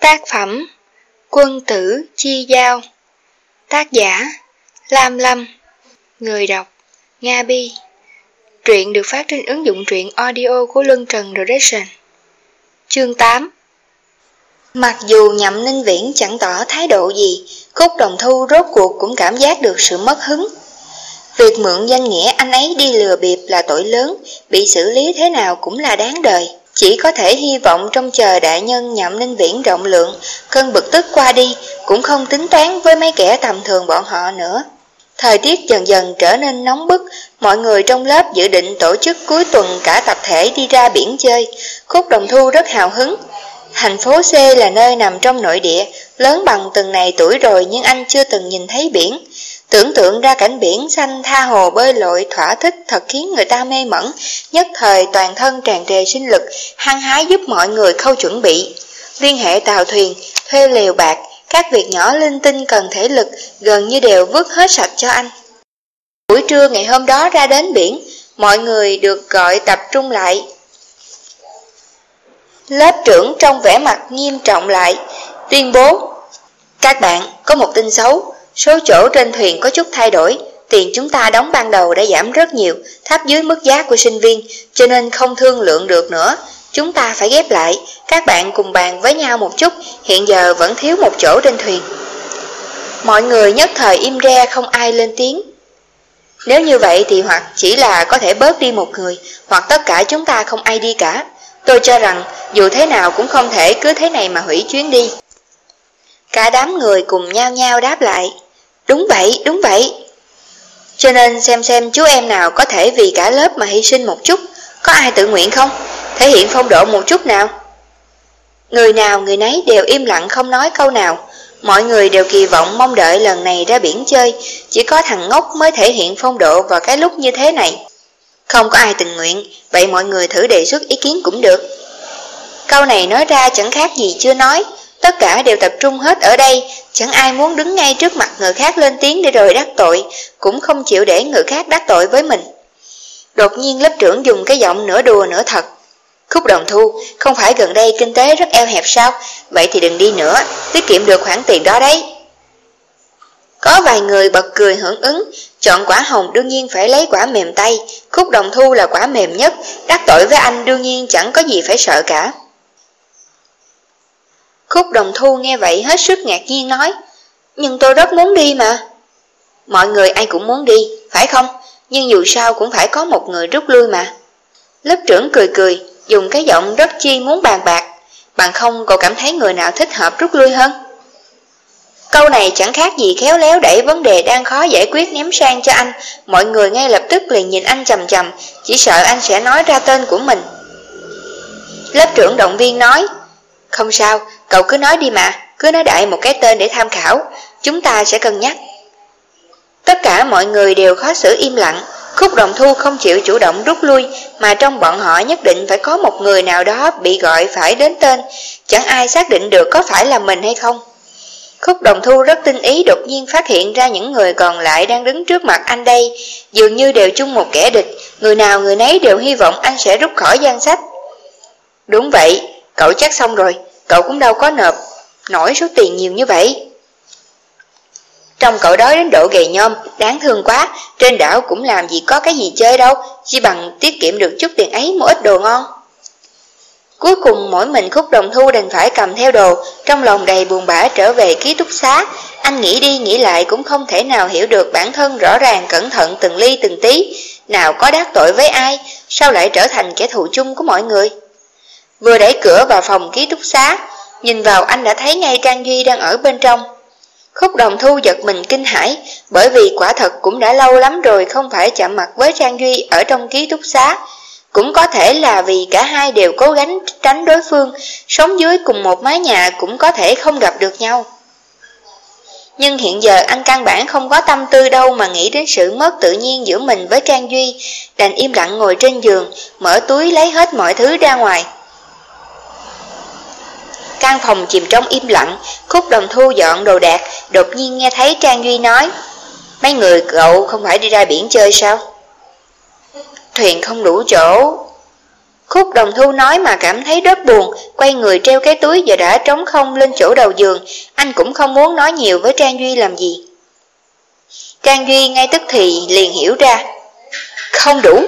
Tác phẩm Quân tử chi giao. Tác giả Lam Lâm. Người đọc Nga Bi. Truyện được phát trên ứng dụng truyện audio của Luân Trần Direction Chương 8 Mặc dù nhậm ninh viễn chẳng tỏ thái độ gì, Khúc đồng thu rốt cuộc cũng cảm giác được sự mất hứng. Việc mượn danh nghĩa anh ấy đi lừa bịp là tội lớn, bị xử lý thế nào cũng là đáng đời. Chỉ có thể hy vọng trong chờ đại nhân nhậm ninh viễn rộng lượng, cơn bực tức qua đi, cũng không tính toán với mấy kẻ tầm thường bọn họ nữa. Thời tiết dần dần trở nên nóng bức, mọi người trong lớp dự định tổ chức cuối tuần cả tập thể đi ra biển chơi. Khúc đồng thu rất hào hứng. Thành phố C là nơi nằm trong nội địa, lớn bằng từng này tuổi rồi nhưng anh chưa từng nhìn thấy biển. Tưởng tượng ra cảnh biển xanh tha hồ bơi lội thỏa thích thật khiến người ta mê mẩn, nhất thời toàn thân tràn trề sinh lực, hăng hái giúp mọi người khâu chuẩn bị. Liên hệ tàu thuyền, thuê lều bạc, các việc nhỏ linh tinh cần thể lực gần như đều vứt hết sạch cho anh. Buổi trưa ngày hôm đó ra đến biển, mọi người được gọi tập trung lại. Lớp trưởng trong vẻ mặt nghiêm trọng lại, tuyên bố Các bạn, có một tin xấu, Số chỗ trên thuyền có chút thay đổi, tiền chúng ta đóng ban đầu đã giảm rất nhiều, thấp dưới mức giá của sinh viên, cho nên không thương lượng được nữa. Chúng ta phải ghép lại, các bạn cùng bàn với nhau một chút, hiện giờ vẫn thiếu một chỗ trên thuyền. Mọi người nhất thời im re không ai lên tiếng. Nếu như vậy thì hoặc chỉ là có thể bớt đi một người, hoặc tất cả chúng ta không ai đi cả. Tôi cho rằng dù thế nào cũng không thể cứ thế này mà hủy chuyến đi. Cả đám người cùng nhau nhau đáp lại. Đúng vậy, đúng vậy. Cho nên xem xem chú em nào có thể vì cả lớp mà hy sinh một chút, có ai tự nguyện không? Thể hiện phong độ một chút nào. Người nào người nấy đều im lặng không nói câu nào. Mọi người đều kỳ vọng mong đợi lần này ra biển chơi, chỉ có thằng ngốc mới thể hiện phong độ vào cái lúc như thế này. Không có ai tình nguyện, vậy mọi người thử đề xuất ý kiến cũng được. Câu này nói ra chẳng khác gì chưa nói, Tất cả đều tập trung hết ở đây, chẳng ai muốn đứng ngay trước mặt người khác lên tiếng để rồi đắc tội, cũng không chịu để người khác đắc tội với mình. Đột nhiên lớp trưởng dùng cái giọng nửa đùa nửa thật. Khúc đồng thu, không phải gần đây kinh tế rất eo hẹp sao, vậy thì đừng đi nữa, tiết kiệm được khoản tiền đó đấy. Có vài người bật cười hưởng ứng, chọn quả hồng đương nhiên phải lấy quả mềm tay, khúc đồng thu là quả mềm nhất, đắc tội với anh đương nhiên chẳng có gì phải sợ cả. Khúc đồng thu nghe vậy hết sức ngạc nhiên nói, nhưng tôi rất muốn đi mà. Mọi người ai cũng muốn đi, phải không? Nhưng dù sao cũng phải có một người rút lui mà. Lớp trưởng cười cười, dùng cái giọng rất chi muốn bàn bạc, bằng không cậu cảm thấy người nào thích hợp rút lui hơn. Câu này chẳng khác gì khéo léo đẩy vấn đề đang khó giải quyết ném sang cho anh, mọi người ngay lập tức liền nhìn anh chầm chầm, chỉ sợ anh sẽ nói ra tên của mình. Lớp trưởng động viên nói, không sao, cậu cứ nói đi mà, cứ nói đại một cái tên để tham khảo, chúng ta sẽ cân nhắc. Tất cả mọi người đều khó xử im lặng, khúc đồng thu không chịu chủ động rút lui, mà trong bọn họ nhất định phải có một người nào đó bị gọi phải đến tên, chẳng ai xác định được có phải là mình hay không. Khúc đồng thu rất tinh ý đột nhiên phát hiện ra những người còn lại đang đứng trước mặt anh đây, dường như đều chung một kẻ địch, người nào người nấy đều hy vọng anh sẽ rút khỏi danh sách. Đúng vậy, cậu chắc xong rồi, cậu cũng đâu có nộp nổi số tiền nhiều như vậy. Trong cậu đói đến độ gầy nhom, đáng thương quá, trên đảo cũng làm gì có cái gì chơi đâu, chỉ bằng tiết kiệm được chút tiền ấy mua ít đồ ngon. Cuối cùng mỗi mình khúc đồng thu đành phải cầm theo đồ, trong lòng đầy buồn bã trở về ký túc xá. Anh nghĩ đi nghĩ lại cũng không thể nào hiểu được bản thân rõ ràng cẩn thận từng ly từng tí, nào có đắc tội với ai, sao lại trở thành kẻ thù chung của mọi người. Vừa đẩy cửa vào phòng ký túc xá, nhìn vào anh đã thấy ngay Trang Duy đang ở bên trong. Khúc đồng thu giật mình kinh hãi, bởi vì quả thật cũng đã lâu lắm rồi không phải chạm mặt với Trang Duy ở trong ký túc xá. Cũng có thể là vì cả hai đều cố gắng tránh đối phương, sống dưới cùng một mái nhà cũng có thể không gặp được nhau. Nhưng hiện giờ anh căn bản không có tâm tư đâu mà nghĩ đến sự mất tự nhiên giữa mình với Trang Duy, đành im lặng ngồi trên giường, mở túi lấy hết mọi thứ ra ngoài. Căn phòng chìm trong im lặng, khúc đồng thu dọn đồ đạc, đột nhiên nghe thấy Trang Duy nói, mấy người cậu không phải đi ra biển chơi sao? Thuyền không đủ chỗ. Khúc đồng thu nói mà cảm thấy rất buồn, quay người treo cái túi giờ đã trống không lên chỗ đầu giường, anh cũng không muốn nói nhiều với Trang Duy làm gì. Trang Duy ngay tức thì liền hiểu ra. Không đủ,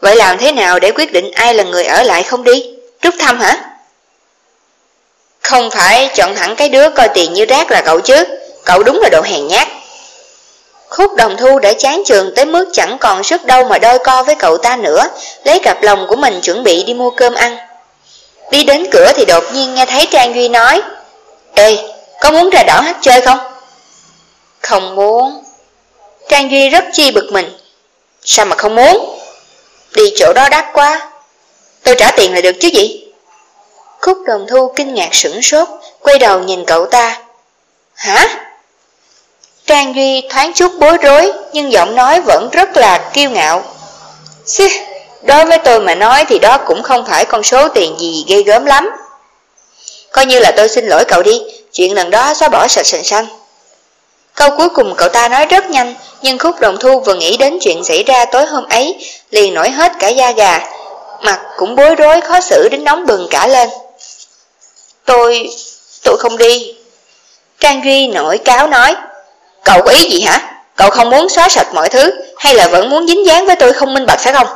vậy làm thế nào để quyết định ai là người ở lại không đi? Rút thăm hả? Không phải chọn thẳng cái đứa coi tiền như rác là cậu chứ, cậu đúng là đồ hèn nhát. Khúc đồng thu đã chán trường tới mức chẳng còn sức đâu mà đôi co với cậu ta nữa, lấy cặp lòng của mình chuẩn bị đi mua cơm ăn. Đi đến cửa thì đột nhiên nghe thấy Trang Duy nói, Ê, có muốn ra đảo hát chơi không? Không muốn. Trang Duy rất chi bực mình. Sao mà không muốn? Đi chỗ đó đắt quá. Tôi trả tiền là được chứ gì? Khúc đồng thu kinh ngạc sửng sốt, quay đầu nhìn cậu ta. Hả? Trang Duy thoáng chút bối rối, nhưng giọng nói vẫn rất là kiêu ngạo. Xì, đối với tôi mà nói thì đó cũng không phải con số tiền gì ghê gớm lắm. Coi như là tôi xin lỗi cậu đi, chuyện lần đó xóa bỏ sạch sành xanh. Câu cuối cùng cậu ta nói rất nhanh, nhưng khúc đồng thu vừa nghĩ đến chuyện xảy ra tối hôm ấy, liền nổi hết cả da gà, mặt cũng bối rối khó xử đến nóng bừng cả lên. Tôi, tôi không đi. Trang Duy nổi cáo nói, cậu có ý gì hả? Cậu không muốn xóa sạch mọi thứ, hay là vẫn muốn dính dáng với tôi không minh bạch phải không?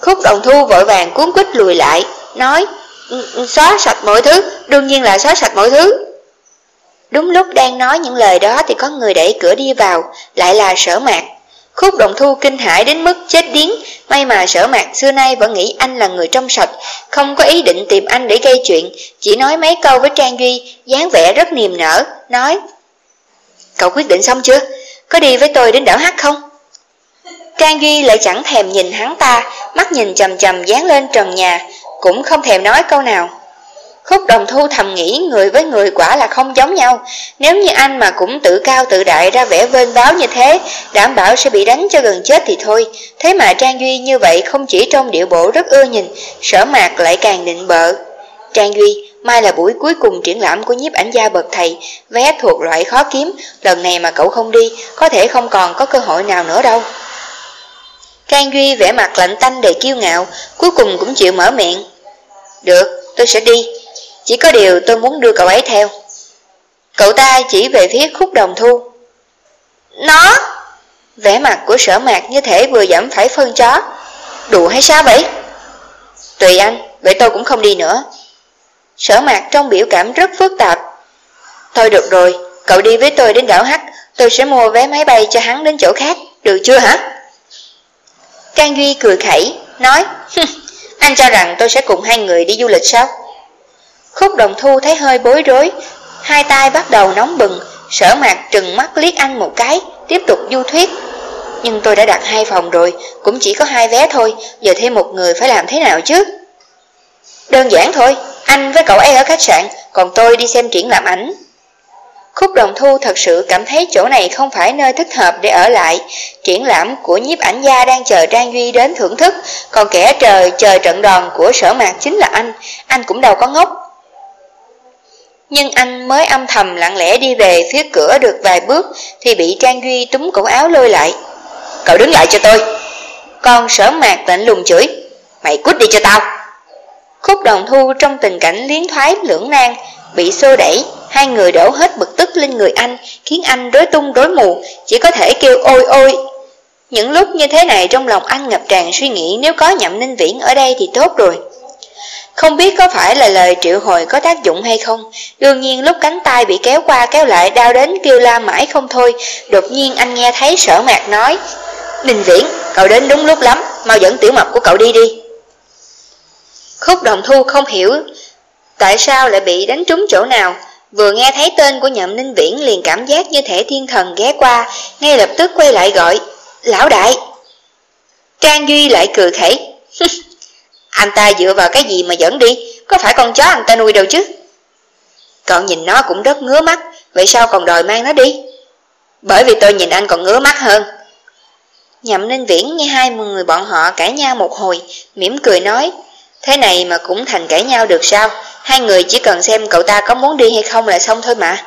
Khúc đồng thu vội vàng cuốn quýt lùi lại, nói, ừ, xóa sạch mọi thứ, đương nhiên là xóa sạch mọi thứ. Đúng lúc đang nói những lời đó thì có người đẩy cửa đi vào, lại là sở mạc. Khúc đồng thu kinh hãi đến mức chết điếng, may mà sở mạc xưa nay vẫn nghĩ anh là người trong sạch, không có ý định tìm anh để gây chuyện, chỉ nói mấy câu với Trang Duy, dáng vẻ rất niềm nở, nói Cậu quyết định xong chưa? Có đi với tôi đến đảo hát không? Trang Duy lại chẳng thèm nhìn hắn ta, mắt nhìn chầm chầm dán lên trần nhà, cũng không thèm nói câu nào. Khúc đồng thu thầm nghĩ người với người quả là không giống nhau. Nếu như anh mà cũng tự cao tự đại ra vẻ vênh báo như thế Đảm bảo sẽ bị đánh cho gần chết thì thôi. Thế mà Trang Duy như vậy không chỉ trong điệu bộ rất ưa nhìn Sở mạc lại càng định bợ. Trang Duy, mai là buổi cuối cùng triển lãm của nhiếp ảnh gia bậc thầy. Vé thuộc loại khó kiếm Lần này mà cậu không đi Có thể không còn có cơ hội nào nữa đâu. Trang Duy vẻ mặt lạnh tanh đầy kiêu ngạo Cuối cùng cũng chịu mở miệng. Được, tôi sẽ đi chỉ có điều tôi muốn đưa cậu ấy theo. Cậu ta chỉ về phía khúc đồng thu. Nó! Vẻ mặt của sở mạc như thể vừa giảm phải phân chó. Đùa hay sao vậy? Tùy anh, Vậy tôi cũng không đi nữa. Sở mạc trong biểu cảm rất phức tạp. Thôi được rồi, Cậu đi với tôi đến đảo Hắc. Tôi sẽ mua vé máy bay cho hắn đến chỗ khác. Được chưa hả? Trang Duy cười khẩy, Nói Anh cho rằng tôi sẽ cùng hai người đi du lịch sao? Khúc đồng thu thấy hơi bối rối, hai tay bắt đầu nóng bừng, sở mạc trừng mắt liếc anh một cái, tiếp tục du thuyết. Nhưng tôi đã đặt hai phòng rồi, cũng chỉ có hai vé thôi, giờ thêm một người phải làm thế nào chứ? Đơn giản thôi, anh với cậu ấy ở khách sạn, còn tôi đi xem triển lãm ảnh. Khúc đồng thu thật sự cảm thấy chỗ này không phải nơi thích hợp để ở lại. Triển lãm của nhiếp ảnh gia đang chờ Trang Duy đến thưởng thức, còn kẻ trời chờ trận đòn của sở mạc chính là anh, anh cũng đâu có ngốc. Nhưng anh mới âm thầm lặng lẽ đi về phía cửa được vài bước thì bị Trang Duy túm cổ áo lôi lại. Cậu đứng lại cho tôi. Con sở mạc lạnh lùng chửi. Mày cút đi cho tao. Khúc đồng thu trong tình cảnh liến thoái lưỡng nan, bị xô đẩy, hai người đổ hết bực tức lên người anh, khiến anh rối tung rối mù, chỉ có thể kêu ôi ôi. Những lúc như thế này trong lòng anh ngập tràn suy nghĩ nếu có nhậm ninh viễn ở đây thì tốt rồi. Không biết có phải là lời triệu hồi có tác dụng hay không. Đương nhiên lúc cánh tay bị kéo qua kéo lại đau đến kêu la mãi không thôi. Đột nhiên anh nghe thấy sở mạc nói Đình Viễn, cậu đến đúng lúc lắm Mau dẫn tiểu mập của cậu đi đi. Khúc đồng thu không hiểu Tại sao lại bị đánh trúng chỗ nào. Vừa nghe thấy tên của nhậm ninh viễn liền cảm giác như thể thiên thần ghé qua Ngay lập tức quay lại gọi Lão đại. Trang Duy lại cười khẩy Anh ta dựa vào cái gì mà dẫn đi? Có phải con chó anh ta nuôi đâu chứ? Cậu nhìn nó cũng rất ngứa mắt. Vậy sao còn đòi mang nó đi? Bởi vì tôi nhìn anh còn ngứa mắt hơn. Nhậm Ninh Viễn nghe hai người bọn họ cãi nhau một hồi, mỉm cười nói, Thế này mà cũng thành cãi nhau được sao? Hai người chỉ cần xem cậu ta có muốn đi hay không là xong thôi mà.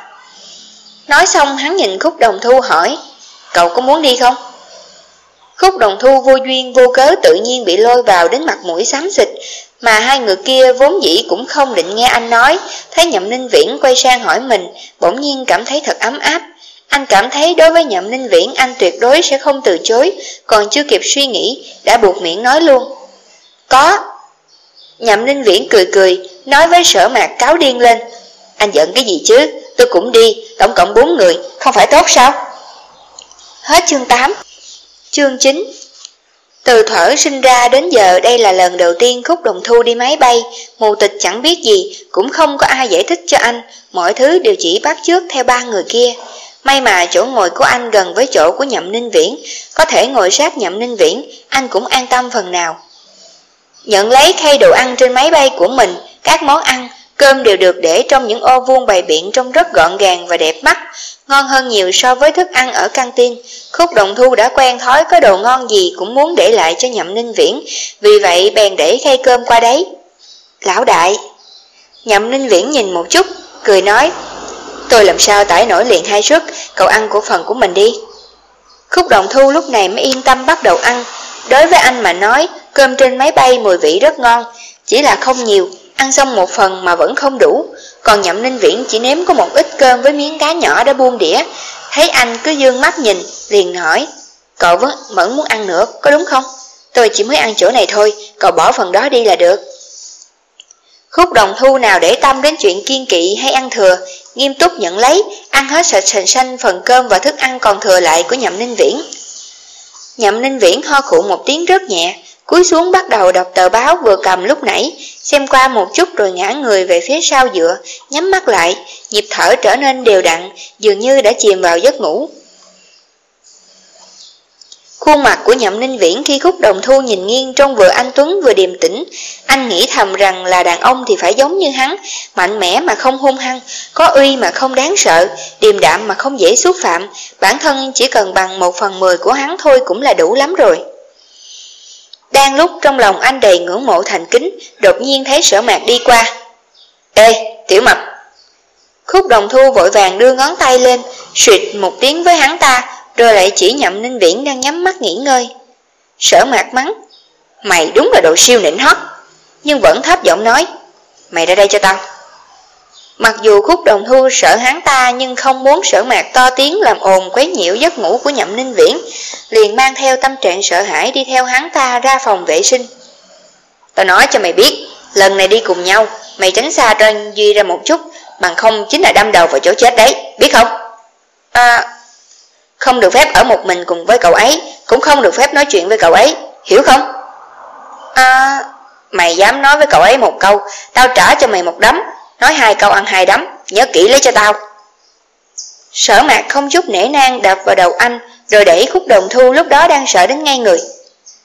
Nói xong, hắn nhìn khúc đồng thu hỏi, Cậu có muốn đi không? Khúc đồng thu vô duyên vô cớ tự nhiên bị lôi vào đến mặt mũi xám xịt, mà hai người kia vốn dĩ cũng không định nghe anh nói, thấy nhậm ninh viễn quay sang hỏi mình, bỗng nhiên cảm thấy thật ấm áp. Anh cảm thấy đối với nhậm ninh viễn anh tuyệt đối sẽ không từ chối, còn chưa kịp suy nghĩ, đã buộc miệng nói luôn. Có. Nhậm ninh viễn cười cười, nói với sở mạc cáo điên lên. Anh giận cái gì chứ, tôi cũng đi, tổng cộng bốn người, không phải tốt sao? Hết chương 8 Chương 9 Từ thở sinh ra đến giờ đây là lần đầu tiên Khúc Đồng Thu đi máy bay, mù tịch chẳng biết gì, cũng không có ai giải thích cho anh, mọi thứ đều chỉ bắt chước theo ba người kia. May mà chỗ ngồi của anh gần với chỗ của Nhậm Ninh Viễn, có thể ngồi sát Nhậm Ninh Viễn, anh cũng an tâm phần nào. Nhận lấy khay đồ ăn trên máy bay của mình, các món ăn, cơm đều được để trong những ô vuông bày biện trông rất gọn gàng và đẹp mắt, ngon hơn nhiều so với thức ăn ở căng tin. Khúc Đồng Thu đã quen thói có đồ ngon gì cũng muốn để lại cho Nhậm Ninh Viễn, vì vậy bèn để khay cơm qua đấy. Lão đại! Nhậm Ninh Viễn nhìn một chút, cười nói, tôi làm sao tải nổi liền hai suất, cậu ăn của phần của mình đi. Khúc Đồng Thu lúc này mới yên tâm bắt đầu ăn, đối với anh mà nói, cơm trên máy bay mùi vị rất ngon, chỉ là không nhiều, ăn xong một phần mà vẫn không đủ, còn Nhậm Ninh Viễn chỉ nếm có một ít cơm với miếng cá nhỏ đã buông đĩa, thấy anh cứ dương mắt nhìn, liền hỏi, cậu vẫn, vẫn muốn ăn nữa, có đúng không? Tôi chỉ mới ăn chỗ này thôi, cậu bỏ phần đó đi là được. Khúc đồng thu nào để tâm đến chuyện kiên kỵ hay ăn thừa, nghiêm túc nhận lấy, ăn hết sạch sành xanh phần cơm và thức ăn còn thừa lại của Nhậm Ninh Viễn. Nhậm Ninh Viễn ho khụ một tiếng rất nhẹ, cúi xuống bắt đầu đọc tờ báo vừa cầm lúc nãy, xem qua một chút rồi ngã người về phía sau dựa, nhắm mắt lại, nhịp thở trở nên đều đặn, dường như đã chìm vào giấc ngủ. Khuôn mặt của nhậm ninh viễn khi khúc đồng thu nhìn nghiêng trông vừa anh Tuấn vừa điềm tĩnh, anh nghĩ thầm rằng là đàn ông thì phải giống như hắn, mạnh mẽ mà không hung hăng, có uy mà không đáng sợ, điềm đạm mà không dễ xúc phạm, bản thân chỉ cần bằng một phần mười của hắn thôi cũng là đủ lắm rồi. Đang lúc trong lòng anh đầy ngưỡng mộ thành kính, đột nhiên thấy sở mạc đi qua. Ê, tiểu mập! Khúc đồng thu vội vàng đưa ngón tay lên, suyệt một tiếng với hắn ta, rồi lại chỉ nhậm ninh viễn đang nhắm mắt nghỉ ngơi. Sở mạc mắng, mày đúng là độ siêu nịnh hót, nhưng vẫn thấp giọng nói, mày ra đây cho tao. Mặc dù khúc đồng thu sợ hắn ta nhưng không muốn sở mạc to tiếng làm ồn quấy nhiễu giấc ngủ của nhậm ninh viễn, liền mang theo tâm trạng sợ hãi đi theo hắn ta ra phòng vệ sinh. Tao nói cho mày biết, lần này đi cùng nhau, mày tránh xa trên Duy ra một chút, bằng không chính là đâm đầu vào chỗ chết đấy, biết không? À, không được phép ở một mình cùng với cậu ấy, cũng không được phép nói chuyện với cậu ấy, hiểu không? À, mày dám nói với cậu ấy một câu, tao trả cho mày một đấm, nói hai câu ăn hai đấm, nhớ kỹ lấy cho tao. Sở mạc không chút nể nang đập vào đầu anh, rồi đẩy khúc đồng thu lúc đó đang sợ đến ngay người.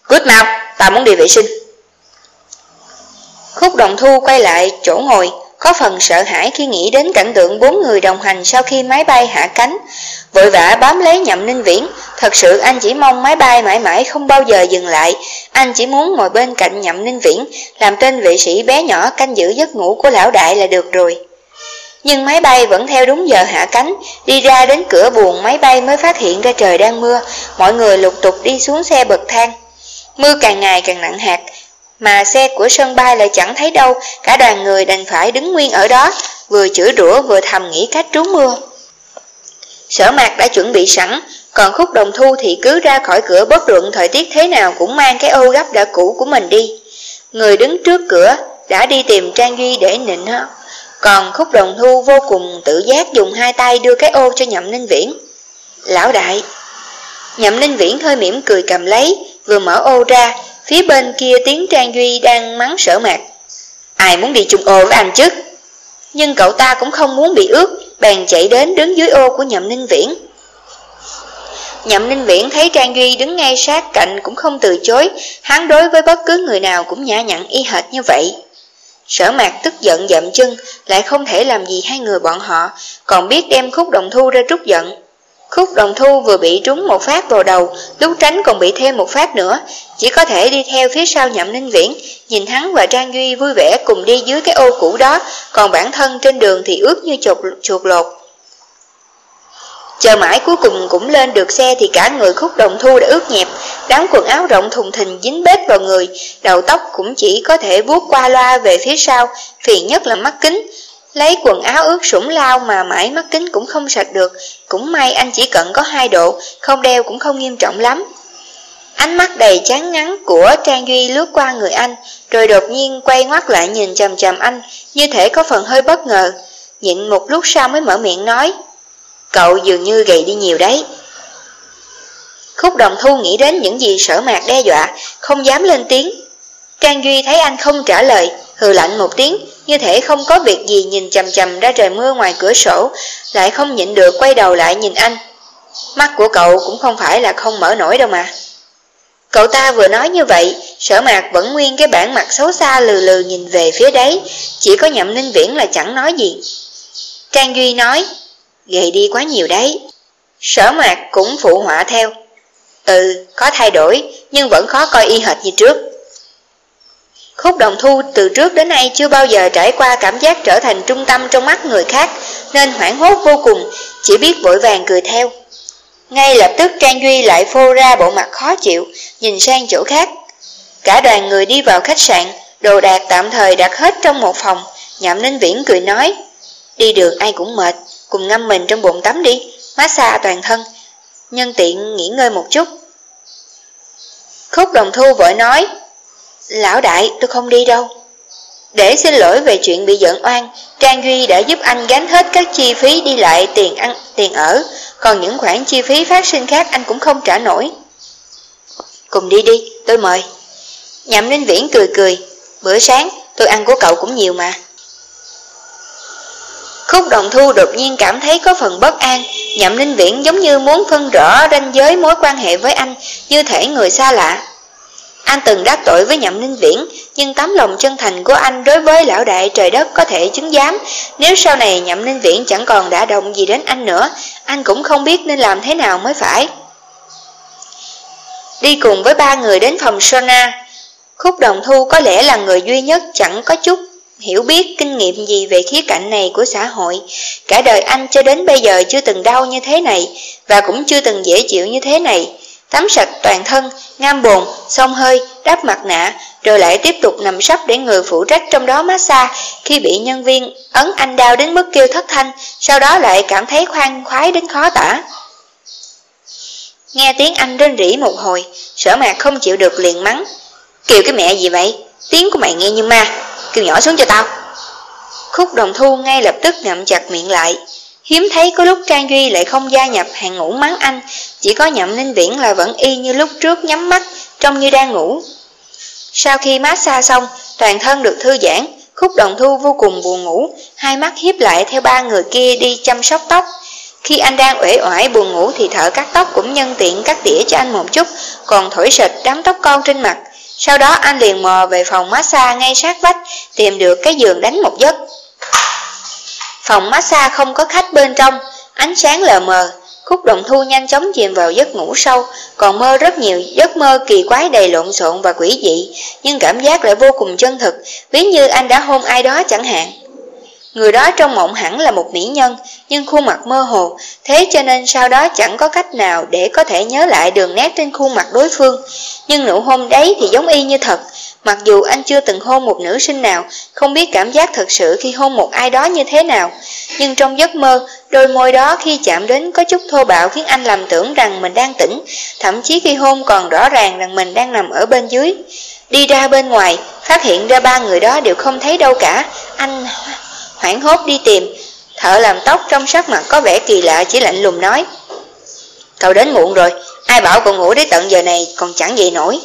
Cút mau, tao muốn đi vệ sinh. Khúc đồng thu quay lại chỗ ngồi, có phần sợ hãi khi nghĩ đến cảnh tượng bốn người đồng hành sau khi máy bay hạ cánh. Vội vã bám lấy nhậm ninh viễn, thật sự anh chỉ mong máy bay mãi mãi không bao giờ dừng lại. Anh chỉ muốn ngồi bên cạnh nhậm ninh viễn, làm tên vệ sĩ bé nhỏ canh giữ giấc ngủ của lão đại là được rồi. Nhưng máy bay vẫn theo đúng giờ hạ cánh, đi ra đến cửa buồng máy bay mới phát hiện ra trời đang mưa, mọi người lục tục đi xuống xe bậc thang. Mưa càng ngày càng nặng hạt, mà xe của sân bay lại chẳng thấy đâu, cả đoàn người đành phải đứng nguyên ở đó, vừa chửi rủa vừa thầm nghĩ cách trú mưa. Sở mạc đã chuẩn bị sẵn, còn khúc đồng thu thì cứ ra khỏi cửa bất luận thời tiết thế nào cũng mang cái ô gấp đã cũ của mình đi. Người đứng trước cửa đã đi tìm Trang Duy để nịnh hết. Còn khúc đồng thu vô cùng tự giác dùng hai tay đưa cái ô cho nhậm ninh viễn. Lão đại! Nhậm ninh viễn hơi mỉm cười cầm lấy, vừa mở ô ra, phía bên kia tiếng Trang Duy đang mắng sở mạc. Ai muốn đi chung ô với anh chứ? Nhưng cậu ta cũng không muốn bị ướt, bèn chạy đến đứng dưới ô của nhậm ninh viễn. Nhậm Ninh Viễn thấy Trang Duy đứng ngay sát cạnh cũng không từ chối, hắn đối với bất cứ người nào cũng nhã nhặn y hệt như vậy. Sở mạc tức giận dậm chân, lại không thể làm gì hai người bọn họ, còn biết đem khúc đồng thu ra trút giận. Khúc đồng thu vừa bị trúng một phát vào đầu, lúc tránh còn bị thêm một phát nữa, chỉ có thể đi theo phía sau nhậm ninh viễn, nhìn hắn và Trang Duy vui vẻ cùng đi dưới cái ô cũ đó, còn bản thân trên đường thì ướt như chuột, chuột lột. Chờ mãi cuối cùng cũng lên được xe thì cả người khúc đồng thu đã ướt nhẹp, đám quần áo rộng thùng thình dính bết vào người, đầu tóc cũng chỉ có thể vuốt qua loa về phía sau, phiền nhất là mắt kính. Lấy quần áo ướt sũng lao mà mãi mắt kính cũng không sạch được, cũng may anh chỉ cận có hai độ, không đeo cũng không nghiêm trọng lắm. Ánh mắt đầy chán ngắn của Trang Duy lướt qua người anh, rồi đột nhiên quay ngoắt lại nhìn chầm chầm anh, như thể có phần hơi bất ngờ. Nhịn một lúc sau mới mở miệng nói, cậu dường như gầy đi nhiều đấy. Khúc đồng thu nghĩ đến những gì sở mạc đe dọa, không dám lên tiếng. Trang Duy thấy anh không trả lời, hừ lạnh một tiếng, như thể không có việc gì nhìn chầm chầm ra trời mưa ngoài cửa sổ, lại không nhịn được quay đầu lại nhìn anh. Mắt của cậu cũng không phải là không mở nổi đâu mà. Cậu ta vừa nói như vậy, sở mạc vẫn nguyên cái bản mặt xấu xa lừ lừ nhìn về phía đấy, chỉ có nhậm ninh viễn là chẳng nói gì. Trang Duy nói, gầy đi quá nhiều đấy. Sở mạc cũng phụ họa theo. Ừ, có thay đổi, nhưng vẫn khó coi y hệt như trước. Khúc đồng thu từ trước đến nay chưa bao giờ trải qua cảm giác trở thành trung tâm trong mắt người khác, nên hoảng hốt vô cùng, chỉ biết vội vàng cười theo. Ngay lập tức Trang Duy lại phô ra bộ mặt khó chịu, nhìn sang chỗ khác. Cả đoàn người đi vào khách sạn, đồ đạc tạm thời đặt hết trong một phòng, nhậm ninh viễn cười nói. Đi đường ai cũng mệt, cùng ngâm mình trong bồn tắm đi, massage toàn thân, nhân tiện nghỉ ngơi một chút. Khúc đồng thu vội nói, Lão đại tôi không đi đâu. Để xin lỗi về chuyện bị giận oan, Trang Duy đã giúp anh gánh hết các chi phí đi lại tiền ăn, tiền ở, còn những khoản chi phí phát sinh khác anh cũng không trả nổi. Cùng đi đi, tôi mời. Nhậm Ninh Viễn cười cười, bữa sáng tôi ăn của cậu cũng nhiều mà. Khúc đồng thu đột nhiên cảm thấy có phần bất an, Nhậm Ninh Viễn giống như muốn phân rõ ranh giới mối quan hệ với anh, như thể người xa lạ. Anh từng đắc tội với Nhậm Ninh Viễn, nhưng tấm lòng chân thành của anh đối với lão đại trời đất có thể chứng giám. Nếu sau này Nhậm Ninh Viễn chẳng còn đã động gì đến anh nữa, anh cũng không biết nên làm thế nào mới phải. Đi cùng với ba người đến phòng Sona, Khúc Đồng Thu có lẽ là người duy nhất chẳng có chút hiểu biết kinh nghiệm gì về khía cạnh này của xã hội. Cả đời anh cho đến bây giờ chưa từng đau như thế này, và cũng chưa từng dễ chịu như thế này. Tắm sạch toàn thân, ngam bồn, xông hơi, đắp mặt nạ, rồi lại tiếp tục nằm sấp để người phụ trách trong đó massage khi bị nhân viên ấn anh đau đến mức kêu thất thanh, sau đó lại cảm thấy khoan khoái đến khó tả. Nghe tiếng anh rên rỉ một hồi, sở mạc không chịu được liền mắng. kiều cái mẹ gì vậy? Tiếng của mày nghe như ma, kêu nhỏ xuống cho tao. Khúc đồng thu ngay lập tức ngậm chặt miệng lại, Hiếm thấy có lúc Trang Duy lại không gia nhập hàng ngủ mắng anh, chỉ có nhậm ninh viễn là vẫn y như lúc trước nhắm mắt, trông như đang ngủ. Sau khi massage xong, toàn thân được thư giãn, khúc đồng thu vô cùng buồn ngủ, hai mắt hiếp lại theo ba người kia đi chăm sóc tóc. Khi anh đang uể oải buồn ngủ thì thợ cắt tóc cũng nhân tiện cắt tỉa cho anh một chút, còn thổi sệt đám tóc con trên mặt. Sau đó anh liền mò về phòng massage ngay sát vách, tìm được cái giường đánh một giấc. Phòng massage không có khách bên trong, ánh sáng lờ mờ, khúc đồng thu nhanh chóng chìm vào giấc ngủ sâu, còn mơ rất nhiều giấc mơ kỳ quái đầy lộn xộn và quỷ dị, nhưng cảm giác lại vô cùng chân thực, ví như anh đã hôn ai đó chẳng hạn. Người đó trong mộng hẳn là một mỹ nhân, nhưng khuôn mặt mơ hồ, thế cho nên sau đó chẳng có cách nào để có thể nhớ lại đường nét trên khuôn mặt đối phương. Nhưng nụ hôn đấy thì giống y như thật, mặc dù anh chưa từng hôn một nữ sinh nào, không biết cảm giác thật sự khi hôn một ai đó như thế nào. Nhưng trong giấc mơ, đôi môi đó khi chạm đến có chút thô bạo khiến anh làm tưởng rằng mình đang tỉnh, thậm chí khi hôn còn rõ ràng rằng mình đang nằm ở bên dưới. Đi ra bên ngoài, phát hiện ra ba người đó đều không thấy đâu cả, anh hoảng hốt đi tìm. Thợ làm tóc trong sắc mặt có vẻ kỳ lạ chỉ lạnh lùng nói. Cậu đến muộn rồi, ai bảo cậu ngủ đến tận giờ này còn chẳng dậy nổi.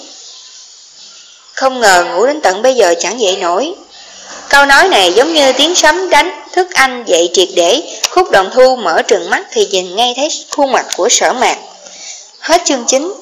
Không ngờ ngủ đến tận bây giờ chẳng dậy nổi. Câu nói này giống như tiếng sấm đánh, thức anh dậy triệt để, khúc đồng thu mở trừng mắt thì nhìn ngay thấy khuôn mặt của sở mạc. Hết chương 9